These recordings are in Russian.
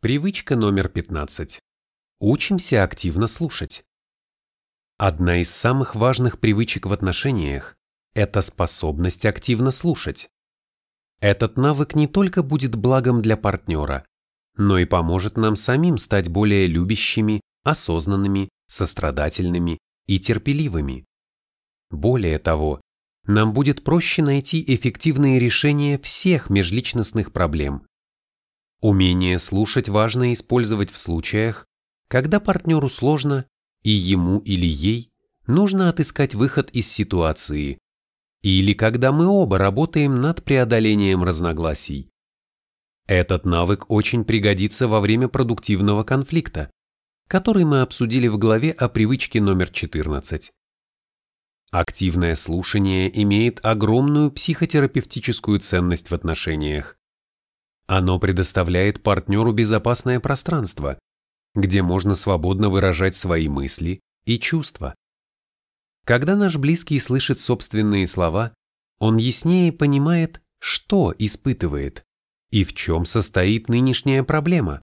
Привычка номер 15. Учимся активно слушать. Одна из самых важных привычек в отношениях – это способность активно слушать. Этот навык не только будет благом для партнера, но и поможет нам самим стать более любящими, осознанными, сострадательными и терпеливыми. Более того, нам будет проще найти эффективные решения всех межличностных проблем – Умение слушать важно использовать в случаях, когда партнеру сложно, и ему или ей нужно отыскать выход из ситуации, или когда мы оба работаем над преодолением разногласий. Этот навык очень пригодится во время продуктивного конфликта, который мы обсудили в главе о привычке номер 14. Активное слушание имеет огромную психотерапевтическую ценность в отношениях. Оно предоставляет партнеру безопасное пространство, где можно свободно выражать свои мысли и чувства. Когда наш близкий слышит собственные слова, он яснее понимает, что испытывает и в чем состоит нынешняя проблема.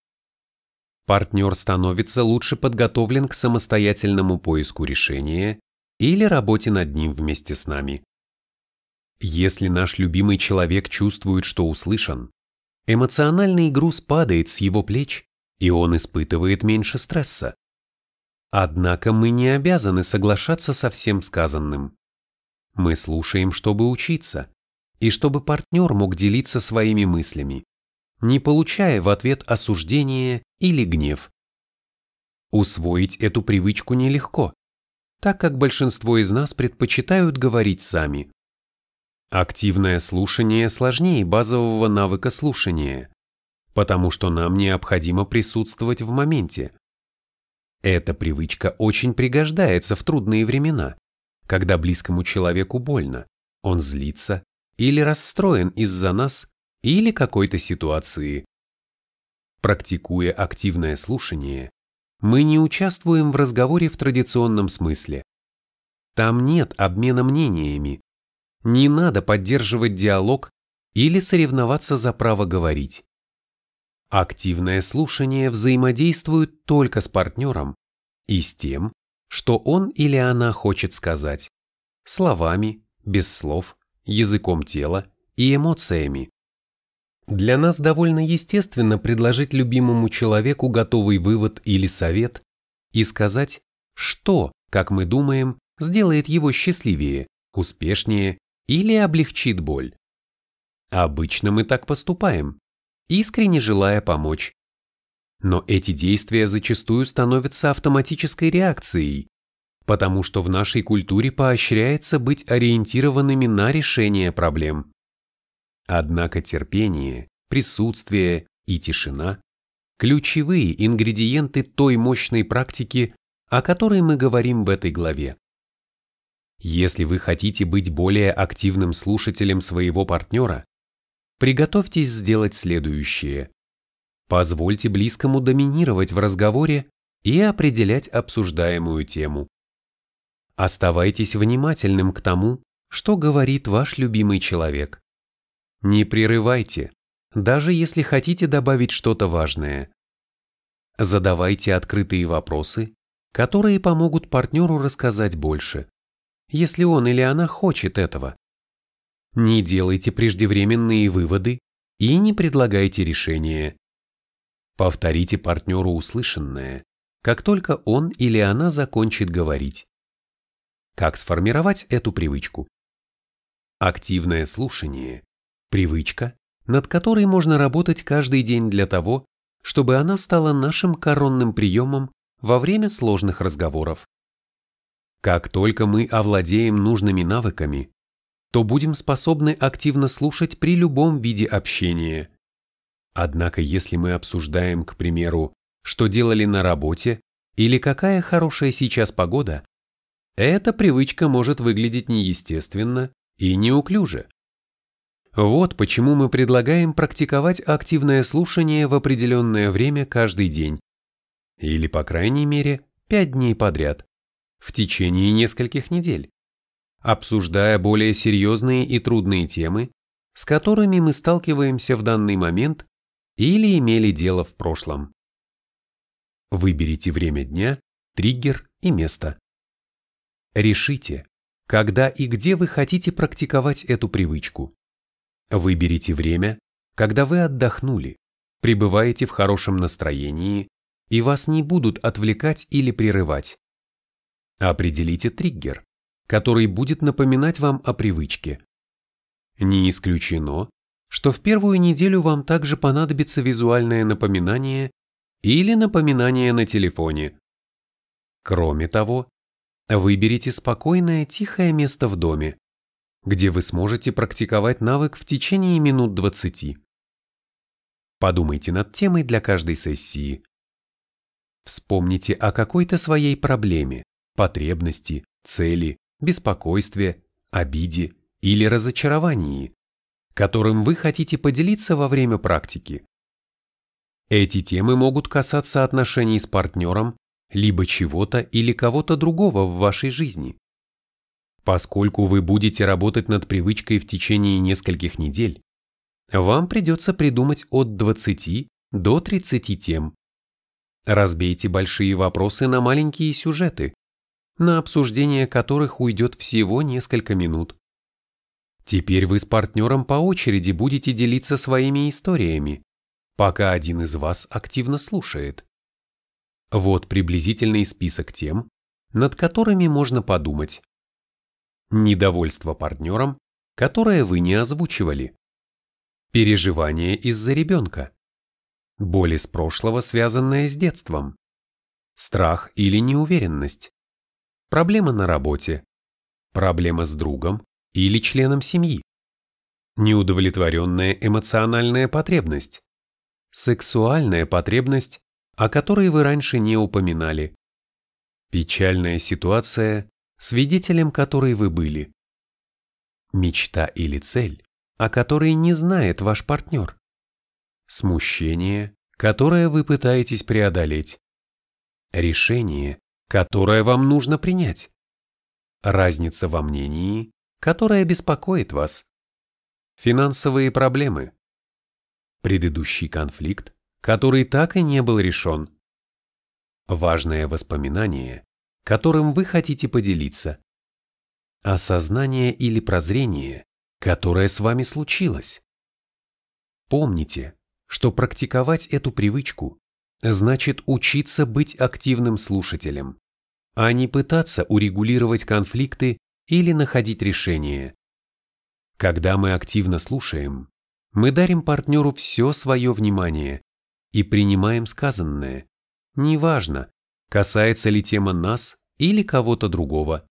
Партнер становится лучше подготовлен к самостоятельному поиску решения или работе над ним вместе с нами. Если наш любимый человек чувствует, что услышан, Эмоциональный груз падает с его плеч, и он испытывает меньше стресса. Однако мы не обязаны соглашаться со всем сказанным. Мы слушаем, чтобы учиться, и чтобы партнер мог делиться своими мыслями, не получая в ответ осуждение или гнев. Усвоить эту привычку нелегко, так как большинство из нас предпочитают говорить сами. Активное слушание сложнее базового навыка слушания, потому что нам необходимо присутствовать в моменте. Эта привычка очень пригождается в трудные времена, когда близкому человеку больно, он злится или расстроен из-за нас или какой-то ситуации. Практикуя активное слушание, мы не участвуем в разговоре в традиционном смысле. Там нет обмена мнениями, не надо поддерживать диалог или соревноваться за право говорить. Активное слушание взаимодействует только с партнером и с тем, что он или она хочет сказать, словами, без слов, языком тела и эмоциями. Для нас довольно естественно предложить любимому человеку готовый вывод или совет и сказать, что, как мы думаем, сделает его счастливее, успешнее или облегчит боль. Обычно мы так поступаем, искренне желая помочь. Но эти действия зачастую становятся автоматической реакцией, потому что в нашей культуре поощряется быть ориентированными на решение проблем. Однако терпение, присутствие и тишина – ключевые ингредиенты той мощной практики, о которой мы говорим в этой главе. Если вы хотите быть более активным слушателем своего партнера, приготовьтесь сделать следующее. Позвольте близкому доминировать в разговоре и определять обсуждаемую тему. Оставайтесь внимательным к тому, что говорит ваш любимый человек. Не прерывайте, даже если хотите добавить что-то важное. Задавайте открытые вопросы, которые помогут партнеру рассказать больше если он или она хочет этого. Не делайте преждевременные выводы и не предлагайте решения. Повторите партнеру услышанное, как только он или она закончит говорить. Как сформировать эту привычку? Активное слушание – привычка, над которой можно работать каждый день для того, чтобы она стала нашим коронным приемом во время сложных разговоров. Как только мы овладеем нужными навыками, то будем способны активно слушать при любом виде общения. Однако если мы обсуждаем, к примеру, что делали на работе или какая хорошая сейчас погода, эта привычка может выглядеть неестественно и неуклюже. Вот почему мы предлагаем практиковать активное слушание в определенное время каждый день. Или, по крайней мере, 5 дней подряд в течение нескольких недель, обсуждая более серьезные и трудные темы, с которыми мы сталкиваемся в данный момент или имели дело в прошлом. Выберите время дня, триггер и место. Решите, когда и где вы хотите практиковать эту привычку. Выберите время, когда вы отдохнули, пребываете в хорошем настроении и вас не будут отвлекать или прерывать. Определите триггер, который будет напоминать вам о привычке. Не исключено, что в первую неделю вам также понадобится визуальное напоминание или напоминание на телефоне. Кроме того, выберите спокойное тихое место в доме, где вы сможете практиковать навык в течение минут 20. Подумайте над темой для каждой сессии. Вспомните о какой-то своей проблеме, потребности, цели, беспокойстве, обиде или разочаровании, которым вы хотите поделиться во время практики. Эти темы могут касаться отношений с партнером, либо чего-то или кого-то другого в вашей жизни. Поскольку вы будете работать над привычкой в течение нескольких недель, вам придется придумать от 20 до 30 тем. Разбейте большие вопросы на маленькие сюжеты, на обсуждение которых уйдет всего несколько минут. Теперь вы с партнером по очереди будете делиться своими историями, пока один из вас активно слушает. Вот приблизительный список тем, над которыми можно подумать. Недовольство партнером, которое вы не озвучивали. Переживание из-за ребенка. Боль из прошлого, связанная с детством. Страх или неуверенность. Проблема на работе. Проблема с другом или членом семьи. Неудовлетворенная эмоциональная потребность. Сексуальная потребность, о которой вы раньше не упоминали. Печальная ситуация, свидетелем которой вы были. Мечта или цель, о которой не знает ваш партнер. Смущение, которое вы пытаетесь преодолеть. Решение, которое вам нужно принять. Разница во мнении, которая беспокоит вас. Финансовые проблемы. Предыдущий конфликт, который так и не был решен. Важное воспоминание, которым вы хотите поделиться. Осознание или прозрение, которое с вами случилось. Помните, что практиковать эту привычку значит учиться быть активным слушателем, а не пытаться урегулировать конфликты или находить решения. Когда мы активно слушаем, мы дарим партнеру все свое внимание и принимаем сказанное, неважно, касается ли тема нас или кого-то другого.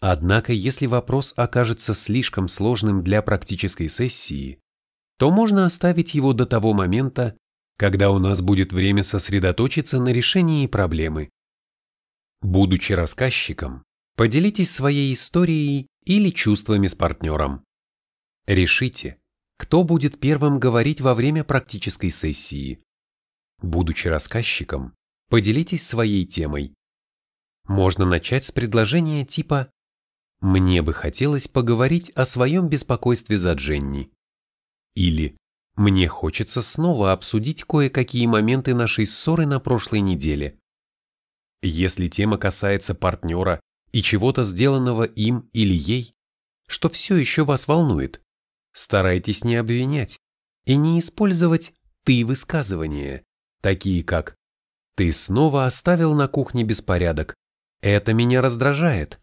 Однако, если вопрос окажется слишком сложным для практической сессии, то можно оставить его до того момента, когда у нас будет время сосредоточиться на решении проблемы. Будучи рассказчиком, поделитесь своей историей или чувствами с партнером. Решите, кто будет первым говорить во время практической сессии. Будучи рассказчиком, поделитесь своей темой. Можно начать с предложения типа «Мне бы хотелось поговорить о своем беспокойстве за Дженни» или мне хочется снова обсудить кое-какие моменты нашей ссоры на прошлой неделе. Если тема касается партнера и чего-то сделанного им или ей, что все еще вас волнует, старайтесь не обвинять и не использовать «ты» высказывания, такие как «ты снова оставил на кухне беспорядок, это меня раздражает,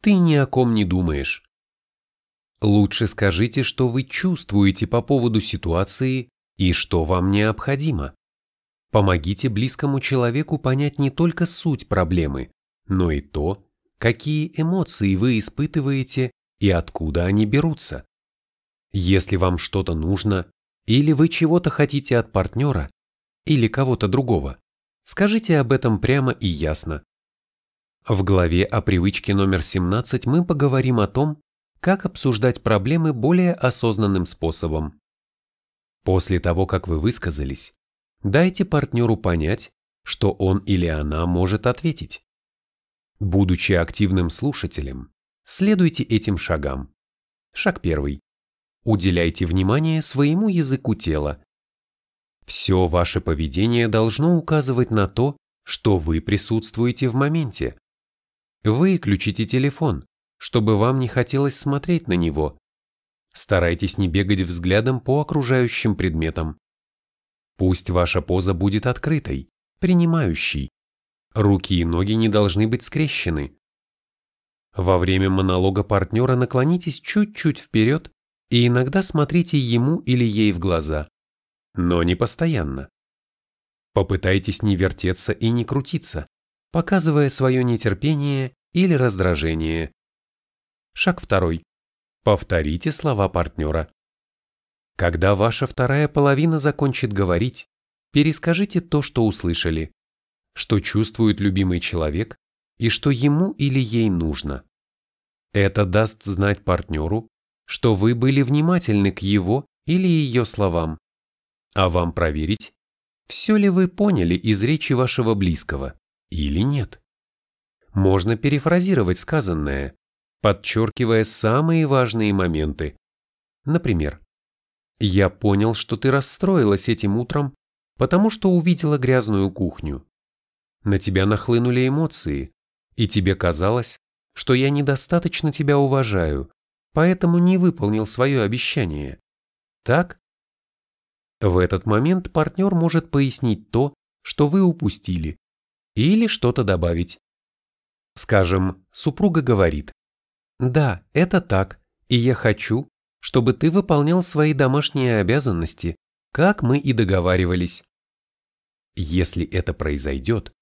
ты ни о ком не думаешь». Лучше скажите, что вы чувствуете по поводу ситуации и что вам необходимо. Помогите близкому человеку понять не только суть проблемы, но и то, какие эмоции вы испытываете и откуда они берутся. Если вам что-то нужно, или вы чего-то хотите от партнера, или кого-то другого, скажите об этом прямо и ясно. В главе о привычке номер 17 мы поговорим о том, как обсуждать проблемы более осознанным способом. После того, как вы высказались, дайте партнеру понять, что он или она может ответить. Будучи активным слушателем, следуйте этим шагам. Шаг первый. Уделяйте внимание своему языку тела. Все ваше поведение должно указывать на то, что вы присутствуете в моменте. Выключите телефон, чтобы вам не хотелось смотреть на него. Старайтесь не бегать взглядом по окружающим предметам. Пусть ваша поза будет открытой, принимающей. Руки и ноги не должны быть скрещены. Во время монолога партнера наклонитесь чуть-чуть вперед и иногда смотрите ему или ей в глаза, но не постоянно. Попытайтесь не вертеться и не крутиться, показывая свое нетерпение или раздражение. Шаг второй. Повторите слова партнера. Когда ваша вторая половина закончит говорить, перескажите то, что услышали, что чувствует любимый человек и что ему или ей нужно. Это даст знать партнеру, что вы были внимательны к его или ее словам, а вам проверить, все ли вы поняли из речи вашего близкого или нет. Можно перефразировать сказанное, подчеркивая самые важные моменты. Например, «Я понял, что ты расстроилась этим утром, потому что увидела грязную кухню. На тебя нахлынули эмоции, и тебе казалось, что я недостаточно тебя уважаю, поэтому не выполнил свое обещание. Так? В этот момент партнер может пояснить то, что вы упустили, или что-то добавить. Скажем, супруга говорит, «Да, это так, и я хочу, чтобы ты выполнял свои домашние обязанности, как мы и договаривались». Если это произойдет,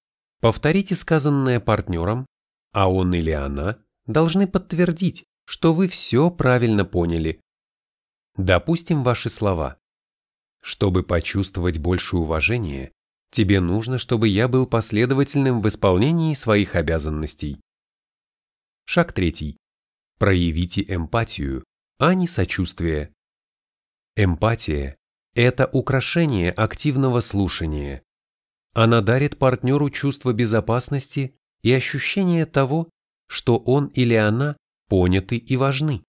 повторите сказанное партнером, а он или она должны подтвердить, что вы все правильно поняли. Допустим ваши слова. Чтобы почувствовать больше уважения, тебе нужно, чтобы я был последовательным в исполнении своих обязанностей. Шаг третий. Проявите эмпатию, а не сочувствие. Эмпатия – это украшение активного слушания. Она дарит партнеру чувство безопасности и ощущение того, что он или она поняты и важны.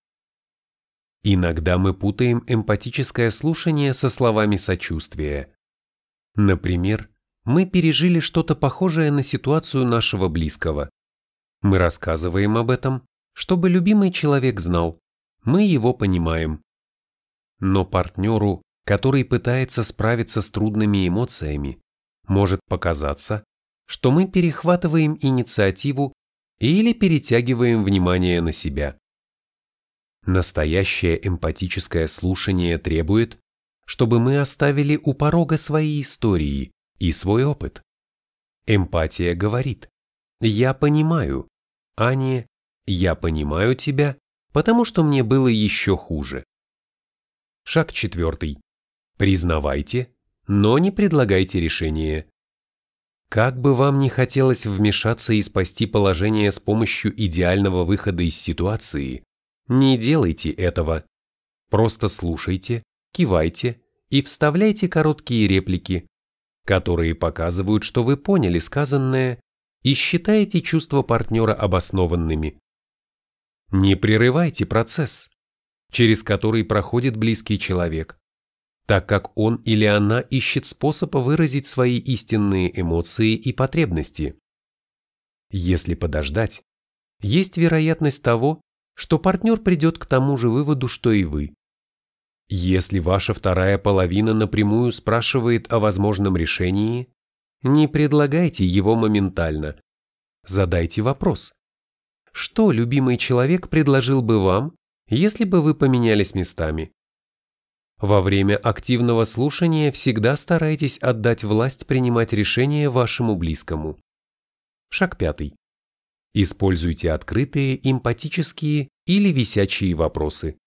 Иногда мы путаем эмпатическое слушание со словами сочувствия. Например, мы пережили что-то похожее на ситуацию нашего близкого. Мы рассказываем об этом, чтобы любимый человек знал, мы его понимаем. Но партнеру, который пытается справиться с трудными эмоциями, может показаться, что мы перехватываем инициативу или перетягиваем внимание на себя. Настоящее эмпатическое слушание требует, чтобы мы оставили у порога свои истории и свой опыт. Эмпатия говорит «Я понимаю», а не «Я понимаю тебя, потому что мне было еще хуже». Шаг четвертый. Признавайте, но не предлагайте решение. Как бы вам ни хотелось вмешаться и спасти положение с помощью идеального выхода из ситуации, не делайте этого. Просто слушайте, кивайте и вставляйте короткие реплики, которые показывают, что вы поняли сказанное и считаете чувства партнера обоснованными. Не прерывайте процесс, через который проходит близкий человек так как он или она ищет способ выразить свои истинные эмоции и потребности. Если подождать, есть вероятность того, что партнер придет к тому же выводу, что и вы. Если ваша вторая половина напрямую спрашивает о возможном решении, не предлагайте его моментально. Задайте вопрос. Что любимый человек предложил бы вам, если бы вы поменялись местами? Во время активного слушания всегда старайтесь отдать власть принимать решения вашему близкому. Шаг пятый. Используйте открытые, эмпатические или висячие вопросы.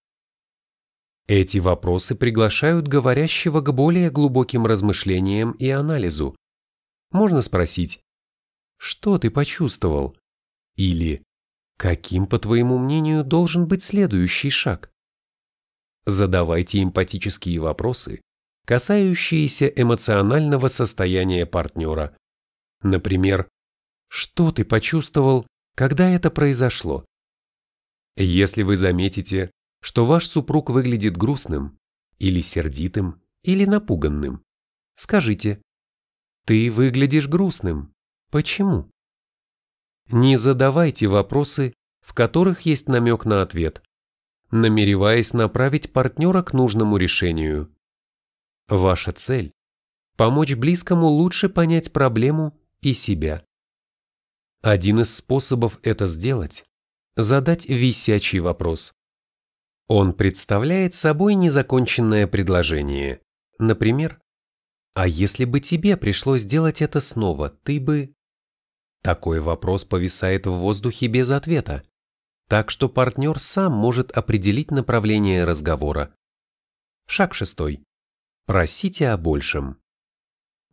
Эти вопросы приглашают говорящего к более глубоким размышлениям и анализу. Можно спросить «Что ты почувствовал?» или «Каким, по твоему мнению, должен быть следующий шаг?» Задавайте эмпатические вопросы, касающиеся эмоционального состояния партнера. Например, что ты почувствовал, когда это произошло? Если вы заметите, что ваш супруг выглядит грустным, или сердитым, или напуганным, Скажите, ты выглядишь грустным. Почему? Не задавайте вопросы, в которых есть намек на ответ, намереваясь направить партнера к нужному решению. Ваша цель – помочь близкому лучше понять проблему и себя. Один из способов это сделать – задать висячий вопрос. Он представляет собой незаконченное предложение. Например, «А если бы тебе пришлось делать это снова, ты бы…» Такой вопрос повисает в воздухе без ответа, так что партнер сам может определить направление разговора. Шаг шестой. Просите о большем.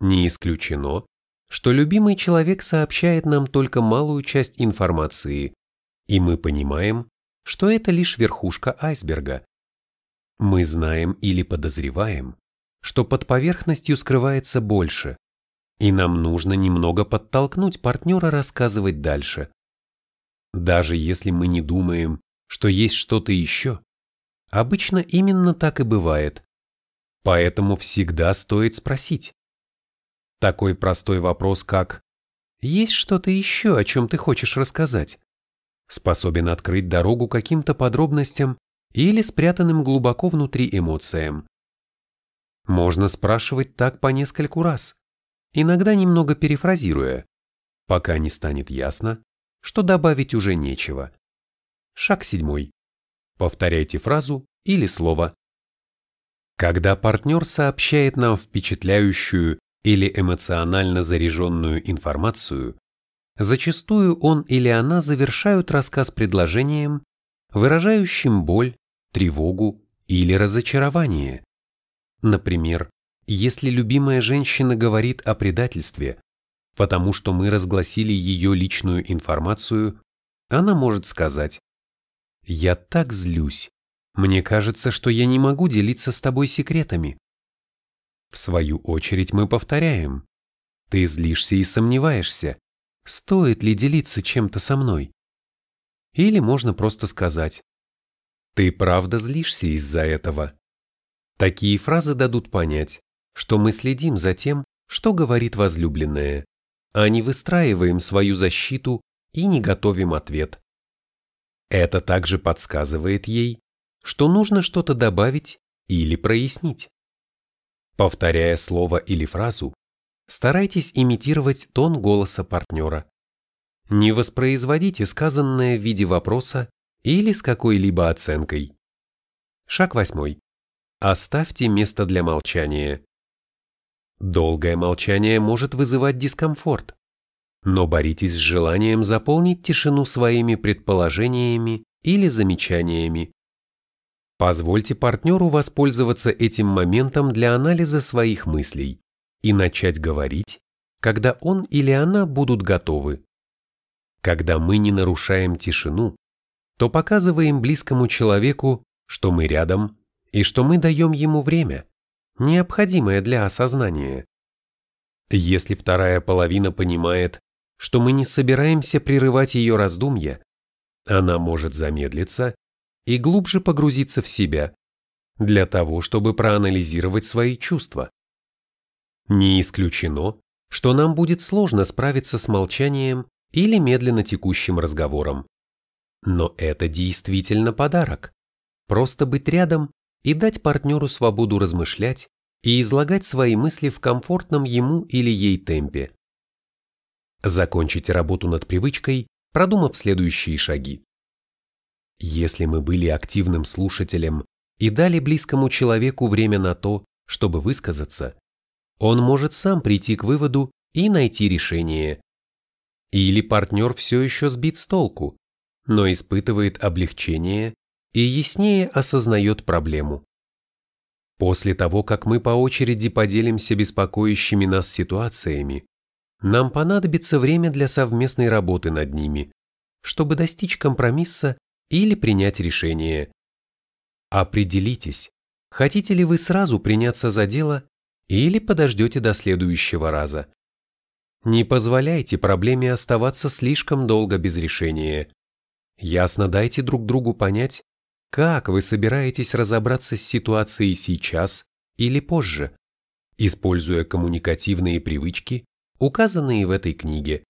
Не исключено, что любимый человек сообщает нам только малую часть информации, и мы понимаем, что это лишь верхушка айсберга. Мы знаем или подозреваем, что под поверхностью скрывается больше, и нам нужно немного подтолкнуть партнера рассказывать дальше. Даже если мы не думаем, что есть что-то еще, обычно именно так и бывает. Поэтому всегда стоит спросить. Такой простой вопрос, как «Есть что-то еще, о чем ты хочешь рассказать?» способен открыть дорогу каким-то подробностям или спрятанным глубоко внутри эмоциям. Можно спрашивать так по нескольку раз, иногда немного перефразируя, пока не станет ясно, что добавить уже нечего. Шаг седьмой. Повторяйте фразу или слово. Когда партнер сообщает нам впечатляющую или эмоционально заряженную информацию, зачастую он или она завершают рассказ предложением, выражающим боль, тревогу или разочарование. Например, если любимая женщина говорит о предательстве, потому что мы разгласили ее личную информацию, она может сказать «Я так злюсь, мне кажется, что я не могу делиться с тобой секретами». В свою очередь мы повторяем «Ты злишься и сомневаешься, стоит ли делиться чем-то со мной?» Или можно просто сказать «Ты правда злишься из-за этого?» Такие фразы дадут понять, что мы следим за тем, что говорит возлюбленная, а не выстраиваем свою защиту и не готовим ответ. Это также подсказывает ей, что нужно что-то добавить или прояснить. Повторяя слово или фразу, старайтесь имитировать тон голоса партнера. Не воспроизводите сказанное в виде вопроса или с какой-либо оценкой. Шаг восьмой. Оставьте место для молчания. Долгое молчание может вызывать дискомфорт, но боритесь с желанием заполнить тишину своими предположениями или замечаниями. Позвольте партнеру воспользоваться этим моментом для анализа своих мыслей и начать говорить, когда он или она будут готовы. Когда мы не нарушаем тишину, то показываем близкому человеку, что мы рядом и что мы даем ему время, необходимое для осознания. Если вторая половина понимает, что мы не собираемся прерывать ее раздумья, она может замедлиться и глубже погрузиться в себя, для того, чтобы проанализировать свои чувства. Не исключено, что нам будет сложно справиться с молчанием или медленно текущим разговором. Но это действительно подарок. Просто быть рядом и дать партнеру свободу размышлять и излагать свои мысли в комфортном ему или ей темпе. Закончите работу над привычкой, продумав следующие шаги. Если мы были активным слушателем и дали близкому человеку время на то, чтобы высказаться, он может сам прийти к выводу и найти решение. Или партнер все еще сбит с толку, но испытывает облегчение и яснее осознает проблему. После того, как мы по очереди поделимся беспокоящими нас ситуациями, нам понадобится время для совместной работы над ними, чтобы достичь компромисса или принять решение. Определитесь, хотите ли вы сразу приняться за дело или подождете до следующего раза. Не позволяйте проблеме оставаться слишком долго без решения. Ясно дайте друг другу понять, как вы собираетесь разобраться с ситуацией сейчас или позже? используя коммуникативные привычки, указанные в этой книге.